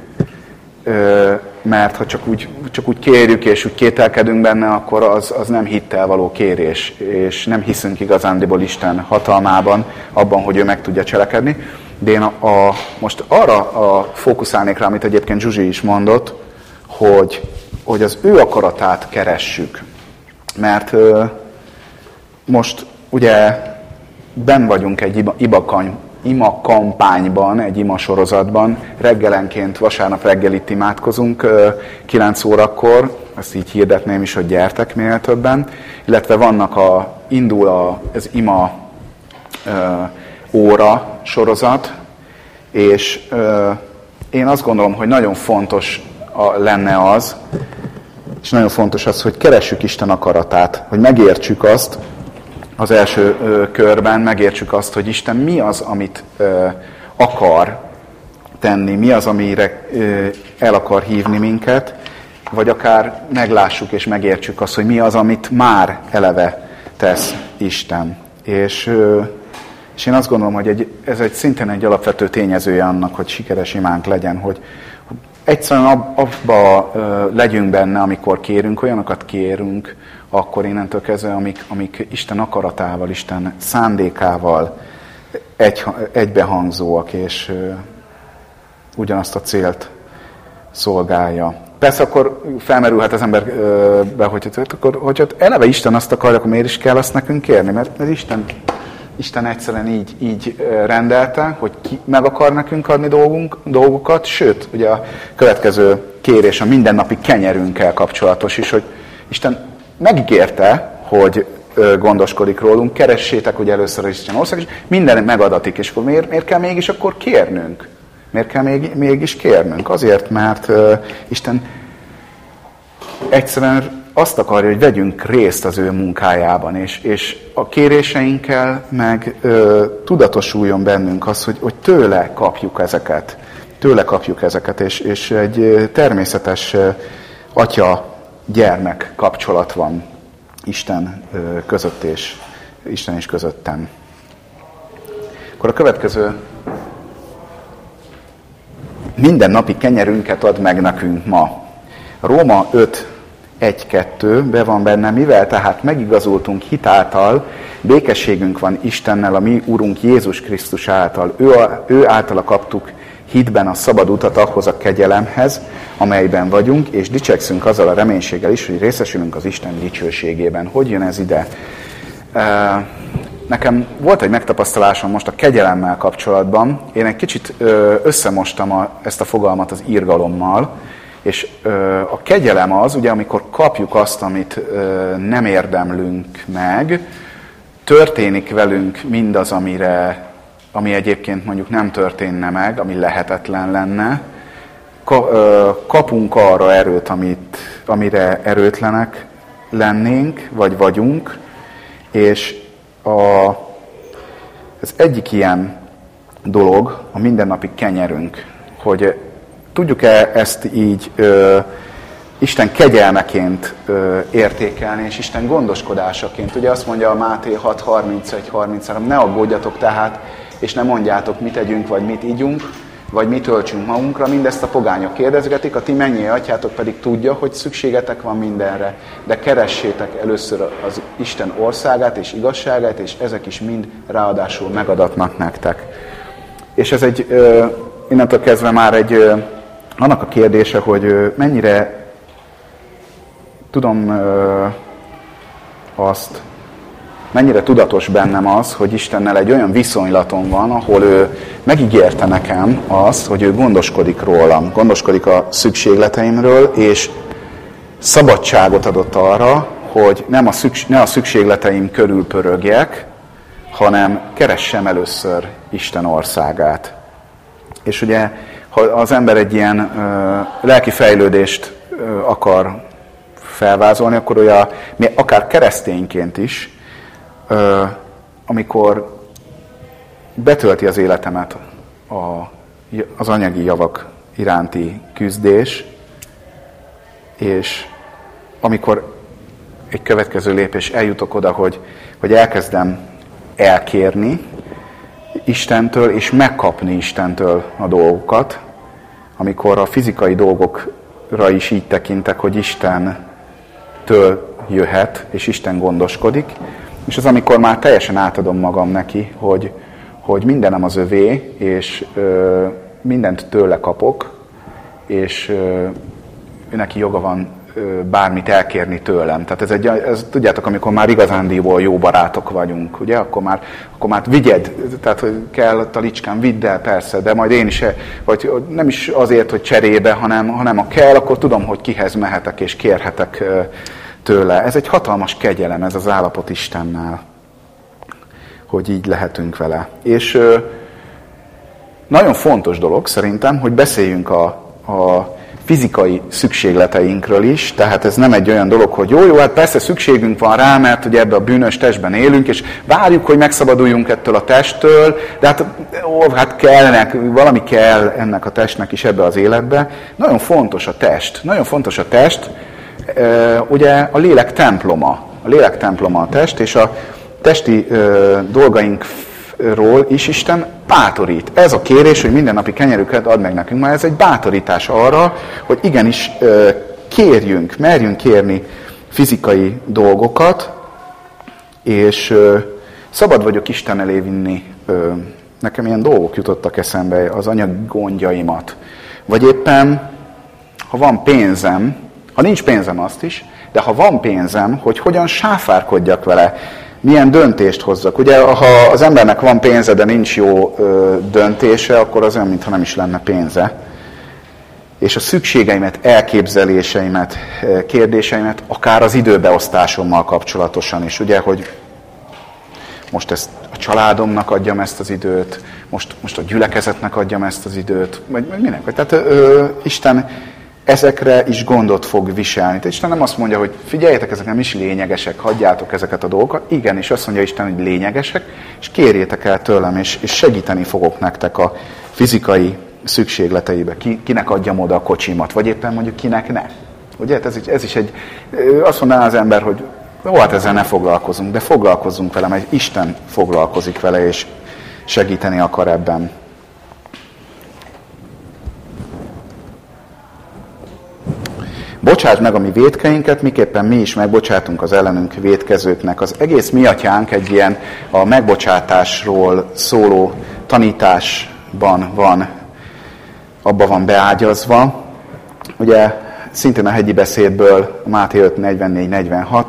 mert ha csak úgy, csak úgy kérjük és úgy kételkedünk benne, akkor az, az nem hittel való kérés, és nem hiszünk igazándiból Isten hatalmában, abban, hogy ő meg tudja cselekedni. De én a, a, most arra a fókuszálnék rá, amit egyébként Zsuzsi is mondott, hogy, hogy az ő akaratát keressük. Mert ö, most ugye ben vagyunk egy iba, ibakany, ima kampányban, egy ima sorozatban. Reggelenként, vasárnap reggel itt imádkozunk, 9 órakor, ezt így hirdetném is, hogy gyertek minél többen. Illetve vannak a, indul a, az ima óra sorozat, és én azt gondolom, hogy nagyon fontos lenne az, és nagyon fontos az, hogy keressük Isten akaratát, hogy megértsük azt, az első ö, körben megértsük azt, hogy Isten mi az, amit ö, akar tenni, mi az, amire ö, el akar hívni minket, vagy akár meglássuk és megértsük azt, hogy mi az, amit már eleve tesz Isten. És, és én azt gondolom, hogy egy, ez egy szintén egy alapvető tényezője annak, hogy sikeres imánk legyen, hogy egyszerűen ab, abba legyünk benne, amikor kérünk, olyanokat kérünk, akkor innentől kezdve, amik, amik Isten akaratával, Isten szándékával egy, egybehangzóak, és ö, ugyanazt a célt szolgálja. Persze akkor felmerülhet az emberbe, hogy akkor, hogy eleve Isten azt akarja, akkor miért is kell azt nekünk kérni? Mert, mert Isten, Isten egyszerűen így, így rendelte, hogy ki meg akar nekünk adni dolgunk, dolgokat, sőt, ugye a következő kérés a mindennapi kenyerünkkel kapcsolatos is, hogy Isten megígérte, hogy gondoskodik rólunk, keressétek hogy először is Isten ország, és minden megadatik, és akkor miért, miért kell mégis akkor kérnünk? Miért kell még, mégis kérnünk? Azért, mert uh, Isten egyszerűen azt akarja, hogy vegyünk részt az ő munkájában, és, és a kéréseinkkel meg ö, tudatosuljon bennünk az, hogy, hogy tőle kapjuk ezeket. Tőle kapjuk ezeket, és, és egy természetes atya gyermek kapcsolat van Isten között és Isten is közöttem. Akkor a következő minden napi kenyerünket ad meg nekünk ma. Róma 5, 1-2 be van benne, mivel tehát megigazultunk hitáltal, békességünk van Istennel, a mi Urunk Jézus Krisztus által. Ő, a, ő általa kaptuk hitben a szabad utat ahhoz a kegyelemhez, amelyben vagyunk, és dicsekszünk azzal a reménységgel is, hogy részesülünk az Isten dicsőségében. Hogy jön ez ide? Nekem volt egy megtapasztalásom most a kegyelemmel kapcsolatban. Én egy kicsit összemostam a, ezt a fogalmat az írgalommal, és a kegyelem az, ugye amikor kapjuk azt, amit nem érdemlünk meg, történik velünk mindaz, amire ami egyébként mondjuk nem történne meg, ami lehetetlen lenne, kapunk arra erőt, amit, amire erőtlenek lennénk, vagy vagyunk, és a, ez egyik ilyen dolog a mindennapi kenyerünk, hogy tudjuk-e ezt így ö, Isten kegyelmeként ö, értékelni, és Isten gondoskodásaként. Ugye azt mondja a Máté 6.31-33, ne aggódjatok tehát, és ne mondjátok, mit tegyünk, vagy mit ígyunk, vagy mit töltsünk magunkra, mindezt a pogányok kérdezgetik, a ti mennyi atyátok pedig tudja, hogy szükségetek van mindenre, de keressétek először az Isten országát és igazságát, és ezek is mind ráadásul megadatnak nektek. És ez egy, innentől kezdve már egy, annak a kérdése, hogy mennyire tudom azt mennyire tudatos bennem az, hogy Istennel egy olyan viszonylatom van, ahol ő megígérte nekem azt, hogy ő gondoskodik rólam, gondoskodik a szükségleteimről, és szabadságot adott arra, hogy nem a szükség, ne a szükségleteim körül pörögjek, hanem keressem először Isten országát. És ugye, ha az ember egy ilyen ö, lelki fejlődést ö, akar felvázolni, akkor ugye, akár keresztényként is, amikor betölti az életemet a, az anyagi javak iránti küzdés, És amikor egy következő lépés eljutok oda, hogy, hogy elkezdem elkérni Istentől, és megkapni Istentől a dolgokat, amikor a fizikai dolgokra is így tekintek, hogy Istentől jöhet, és Isten gondoskodik, és az, amikor már teljesen átadom magam neki, hogy, hogy mindenem az övé, és ö, mindent tőle kapok, és ö, neki joga van bármit elkérni tőlem. Tehát ez egy, ez, tudjátok, amikor már igazándiból jó barátok vagyunk, ugye, akkor már, akkor már vigyed, tehát hogy kell a talicskán, vidd el, persze, de majd én is, vagy nem is azért, hogy cserébe, hanem, hanem ha kell, akkor tudom, hogy kihez mehetek és kérhetek tőle. Ez egy hatalmas kegyelem, ez az állapot Istennel, hogy így lehetünk vele. És nagyon fontos dolog szerintem, hogy beszéljünk a, a fizikai szükségleteinkről is, tehát ez nem egy olyan dolog, hogy jó, jó, hát persze szükségünk van rá, mert ugye ebbe a bűnös testben élünk, és várjuk, hogy megszabaduljunk ettől a testtől, de hát, ó, hát kellnek, valami kell ennek a testnek is ebbe az életbe. Nagyon fontos a test, nagyon fontos a test, ugye a lélek temploma, a lélek temploma a test, és a testi dolgainkról is Isten bátorít. Ez a kérés, hogy mindennapi kenyerüket ad meg nekünk, mert ez egy bátorítás arra, hogy igenis kérjünk, merjünk kérni fizikai dolgokat, és szabad vagyok Isten elé vinni. Nekem ilyen dolgok jutottak eszembe, az anyag gondjaimat. Vagy éppen, ha van pénzem, ha nincs pénzem, azt is, de ha van pénzem, hogy hogyan sáfárkodjak vele, milyen döntést hozzak. Ugye, ha az embernek van pénze, de nincs jó ö, döntése, akkor az olyan, mintha nem is lenne pénze. És a szükségeimet, elképzeléseimet, kérdéseimet, akár az időbeosztásommal kapcsolatosan is, ugye, hogy most ezt a családomnak adjam ezt az időt, most, most a gyülekezetnek adjam ezt az időt, vagy, minek. Tehát ö, Isten ezekre is gondot fog viselni. Tehát Isten nem azt mondja, hogy figyeljetek, ezek nem is lényegesek, hagyjátok ezeket a dolgokat. Igen, és azt mondja Isten, hogy lényegesek, és kérjétek el tőlem, és, és segíteni fogok nektek a fizikai szükségleteibe. Ki, kinek adjam oda a kocsimat, vagy éppen mondjuk kinek ne. Ugye, ez, ez is egy, azt mondaná az ember, hogy jó, hát ezzel ne foglalkozunk, de foglalkozunk vele, mert Isten foglalkozik vele, és segíteni akar ebben. Bocsáss meg a mi védkeinket, miképpen mi is megbocsátunk az ellenünk védkezőknek. Az egész mi atyánk egy ilyen a megbocsátásról szóló tanításban van, abba van beágyazva. Ugye szintén a hegyi beszédből Máté 5, 44-46,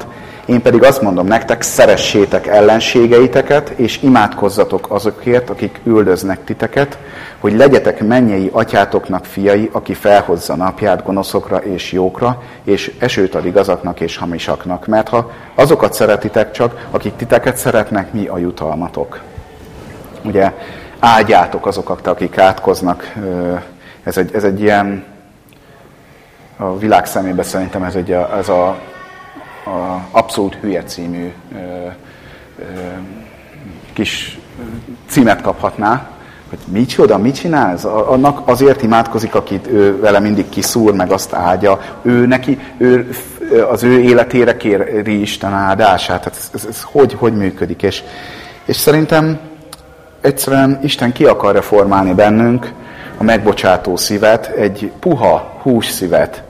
én pedig azt mondom nektek, szeressétek ellenségeiteket, és imádkozzatok azokért, akik üldöznek titeket, hogy legyetek mennyei atyátoknak fiai, aki felhozza napját gonoszokra és jókra, és esőt ad igazaknak és hamisaknak. Mert ha azokat szeretitek csak, akik titeket szeretnek, mi a jutalmatok. Ugye áldjátok azokat, akik átkoznak. Ez egy, ez egy ilyen, a világ szemébe szerintem ez, egy, ez a, a Abszolút Hülye című ö, ö, kis címet kaphatná, hogy micsoda, mit csinálsz? Annak azért imádkozik, akit ő vele mindig kiszúr, meg azt áldja. Ő neki, ő, az ő életére kéri Isten áldását. Tehát ez, ez, ez hogy, hogy működik? És, és szerintem egyszerűen Isten ki akar reformálni bennünk a megbocsátó szívet, egy puha hús szívet.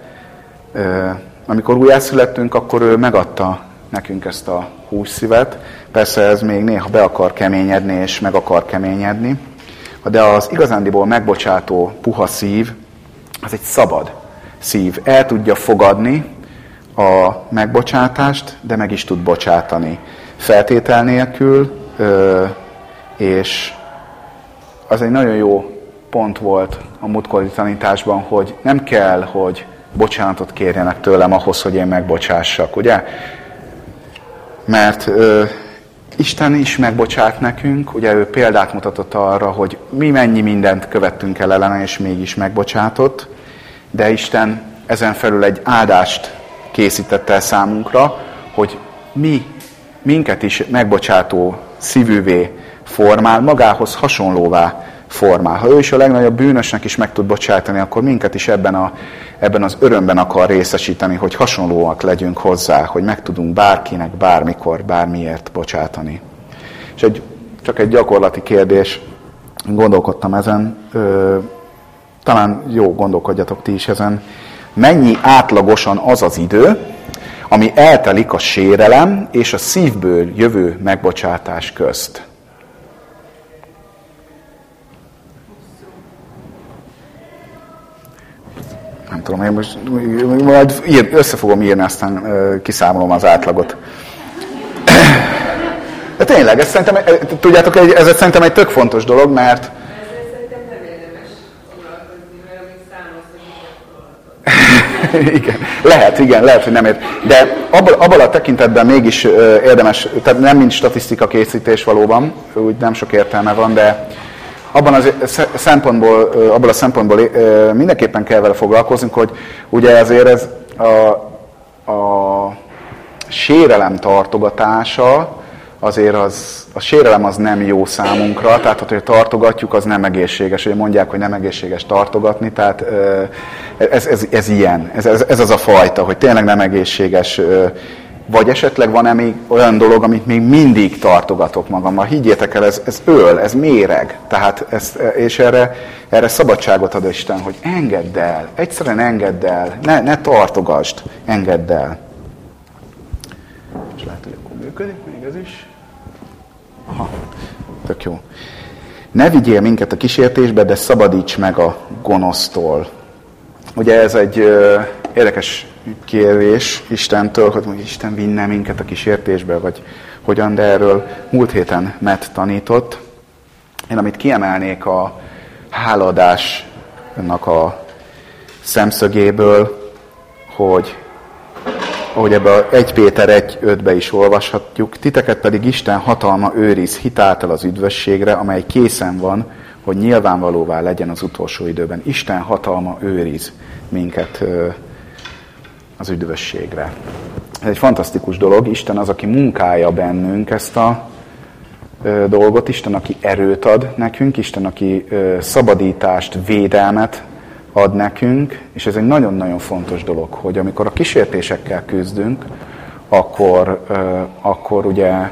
Amikor újjászülettünk, akkor ő megadta nekünk ezt a hús szívet. Persze ez még néha be akar keményedni, és meg akar keményedni de az igazándiból megbocsátó puha szív, az egy szabad szív. El tudja fogadni a megbocsátást, de meg is tud bocsátani. Feltétel nélkül, és az egy nagyon jó pont volt a múltkori tanításban, hogy nem kell, hogy bocsánatot kérjenek tőlem ahhoz, hogy én megbocsássak, ugye? Mert Isten is megbocsát nekünk, ugye ő példát mutatott arra, hogy mi mennyi mindent követtünk el ellene, és mégis megbocsátott, de Isten ezen felül egy áldást készítette el számunkra, hogy mi, minket is megbocsátó szívűvé formál, magához hasonlóvá formál. Ha ő is a legnagyobb bűnösnek is meg tud bocsátani, akkor minket is ebben, a, ebben az örömben akar részesíteni, hogy hasonlóak legyünk hozzá, hogy meg tudunk bárkinek, bármikor, bármiért bocsátani. És egy, csak egy gyakorlati kérdés, gondolkodtam ezen, ö, talán jó, gondolkodjatok ti is ezen. Mennyi átlagosan az az idő, ami eltelik a sérelem és a szívből jövő megbocsátás közt? Nem tudom, én most majd ír, össze fogom írni, aztán kiszámolom az átlagot. De tényleg, ez szerintem, tudjátok, ez szerintem egy tök fontos dolog, mert igen, lehet, igen, lehet, hogy nem ért. De abban, abban a tekintetben mégis érdemes, tehát nem mint statisztika készítés valóban, úgy nem sok értelme van, de abban az szempontból, abban a szempontból mindenképpen kell vele foglalkozni, hogy ugye ezért ez a, a sérelem tartogatása, azért az, a sérelem az nem jó számunkra, tehát hogy tartogatjuk, az nem egészséges. Ugye mondják, hogy nem egészséges tartogatni, tehát ez, ez, ez ilyen, ez, ez, ez az a fajta, hogy tényleg nem egészséges. Vagy esetleg van-e még olyan dolog, amit még mindig tartogatok magammal. Higgyétek el, ez, ez öl, ez méreg. Tehát ez, és erre, erre szabadságot ad Isten, hogy engedd el, egyszerűen engedd el, ne, ne tartogasd, engedd el. És lehet, hogy akkor működik még ez is. Aha, tök jó. Ne vigyél minket a kísértésbe, de szabadíts meg a gonosztól. Ugye ez egy érdekes kérés Istentől, hogy mondjuk Isten vinne minket a kísértésbe, vagy hogyan, de erről múlt héten Matt tanított. Én amit kiemelnék a háladásnak a szemszögéből, hogy ahogy ebbe a 1 Péter 1.5-be is olvashatjuk, titeket pedig Isten hatalma őriz hitáltal az üdvösségre, amely készen van, hogy nyilvánvalóvá legyen az utolsó időben. Isten hatalma őriz minket az üdvösségre. Ez egy fantasztikus dolog. Isten az, aki munkálja bennünk ezt a dolgot, Isten, aki erőt ad nekünk, Isten, aki szabadítást, védelmet ad nekünk, és ez egy nagyon-nagyon fontos dolog, hogy amikor a kísértésekkel küzdünk, akkor, akkor ugye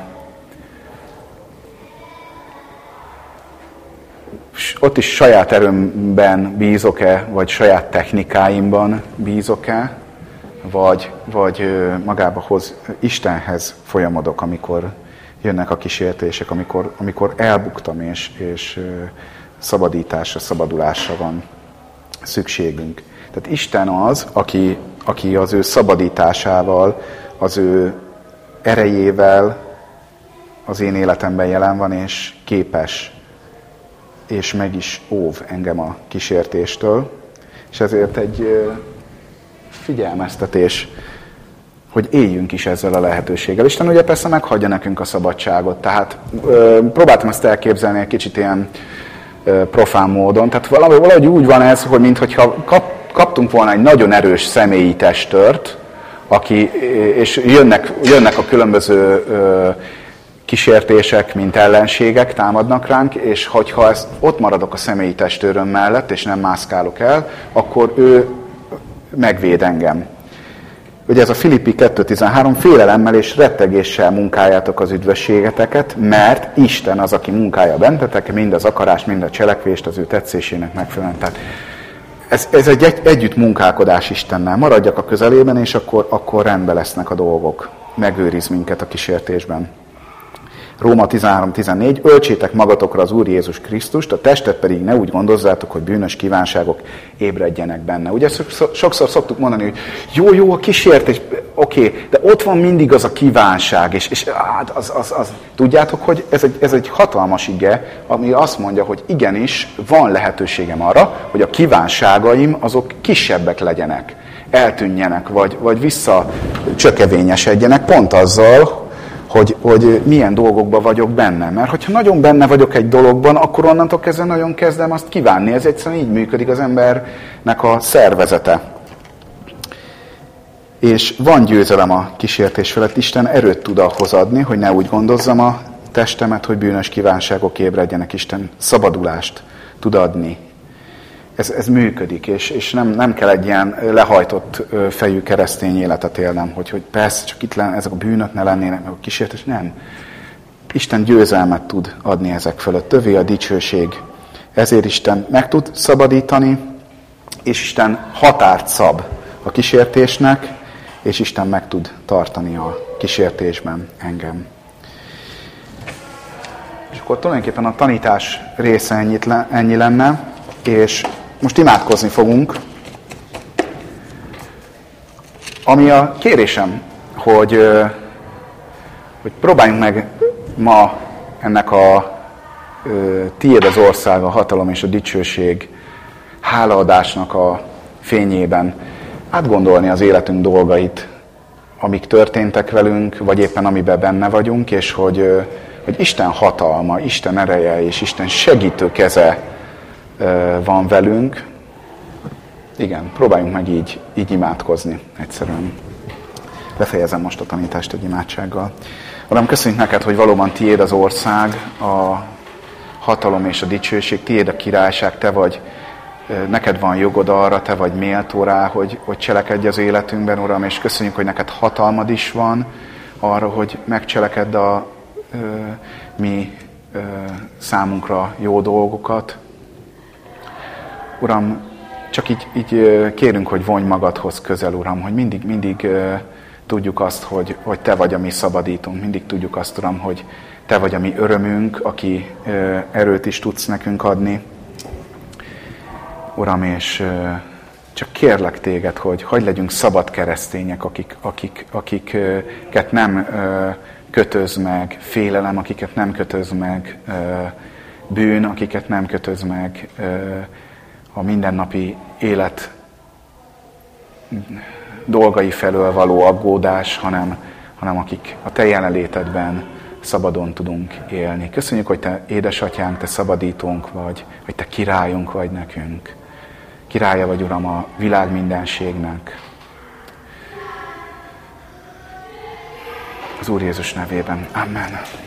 ott is saját erőmben bízok-e, vagy saját technikáimban bízok-e, vagy, vagy magába hoz, Istenhez folyamodok, amikor jönnek a kísértések, amikor, amikor elbuktam, és, és szabadításra, szabadulásra van szükségünk. Tehát Isten az, aki, aki az ő szabadításával, az ő erejével az én életemben jelen van, és képes, és meg is óv engem a kísértéstől. És ezért egy figyelmeztetés, hogy éljünk is ezzel a lehetőséggel. Isten ugye persze meghagyja nekünk a szabadságot, tehát próbáltam ezt elképzelni egy kicsit ilyen profán módon. Tehát valahogy, valahogy úgy van ez, hogy mintha kap, kaptunk volna egy nagyon erős személyi testört, aki, és jönnek, jönnek a különböző ö, kísértések, mint ellenségek támadnak ránk, és hogyha ezt, ott maradok a személyi testőröm mellett, és nem mászkálok el, akkor ő megvéd engem. Ugye ez a Filippi 2.13, félelemmel és rettegéssel munkáljátok az üdvösségeteket, mert Isten az, aki munkálja bentetek, mind az akarást, mind a cselekvést az ő tetszésének megfelelően. Tehát ez, ez egy, egy együtt munkálkodás Istennel. Maradjak a közelében, és akkor, akkor rendben lesznek a dolgok. Megőriz minket a kísértésben. Róma 13-14, öltsétek magatokra az Úr Jézus Krisztust, a testet pedig ne úgy gondozzátok, hogy bűnös kívánságok ébredjenek benne. Ugye sokszor szoktuk mondani, hogy jó, jó, a kísértés, oké, de ott van mindig az a kívánság, és, és hát az, az, az, tudjátok, hogy ez egy, ez egy hatalmas ige, ami azt mondja, hogy igenis van lehetőségem arra, hogy a kívánságaim azok kisebbek legyenek eltűnjenek, vagy, vagy visszacsökevényesedjenek, pont azzal, hogy, hogy milyen dolgokban vagyok benne. Mert hogyha nagyon benne vagyok egy dologban, akkor onnantól kezdve nagyon kezdem azt kívánni. Ez egyszerűen így működik az embernek a szervezete. És van győzelem a kísértés felett. Isten erőt tud ahhoz adni, hogy ne úgy gondozzam a testemet, hogy bűnös kívánságok ébredjenek. Isten szabadulást tud adni. Ez, ez működik, és, és nem, nem kell egy ilyen lehajtott fejű keresztény életet élnem, hogy, hogy persze, csak itt lenne, ezek a bűnök ne lennének, meg a kísértés, nem. Isten győzelmet tud adni ezek fölött, tövé a dicsőség. Ezért Isten meg tud szabadítani, és Isten határt szab a kísértésnek, és Isten meg tud tartani a kísértésben engem. És akkor tulajdonképpen a tanítás része ennyit, ennyi lenne, és most imádkozni fogunk. Ami a kérésem, hogy, hogy próbáljunk meg ma ennek a tiéd az ország, a hatalom és a dicsőség hálaadásnak a fényében átgondolni az életünk dolgait, amik történtek velünk, vagy éppen amiben benne vagyunk, és hogy, hogy Isten hatalma, Isten ereje és Isten segítő keze van velünk. Igen, próbáljunk meg így, így imádkozni egyszerűen. Befejezem most a tanítást egy imádsággal. Uram, köszönjük neked, hogy valóban tiéd az ország, a hatalom és a dicsőség, tiéd a királyság, te vagy, neked van jogod arra, te vagy méltó rá, hogy, hogy cselekedj az életünkben, Uram, és köszönjük, hogy neked hatalmad is van arra, hogy megcselekedd a ö, mi ö, számunkra jó dolgokat. Uram, csak így, így kérünk, hogy vonj magadhoz közel, Uram, hogy mindig, mindig tudjuk azt, hogy, hogy Te vagy a mi szabadítunk, mindig tudjuk azt, Uram, hogy Te vagy a mi örömünk, aki erőt is tudsz nekünk adni. Uram, és csak kérlek téged, hogy hagyj legyünk szabad keresztények, akik, akik, akiket nem kötöz meg félelem, akiket nem kötöz meg bűn, akiket nem kötöz meg a mindennapi élet dolgai felől való aggódás, hanem, hanem akik a Te jelenlétedben szabadon tudunk élni. Köszönjük, hogy Te édesatyánk, Te szabadítónk vagy, hogy Te királyunk vagy nekünk. Királya vagy, Uram, a világ mindenségnek. Az Úr Jézus nevében. Amen.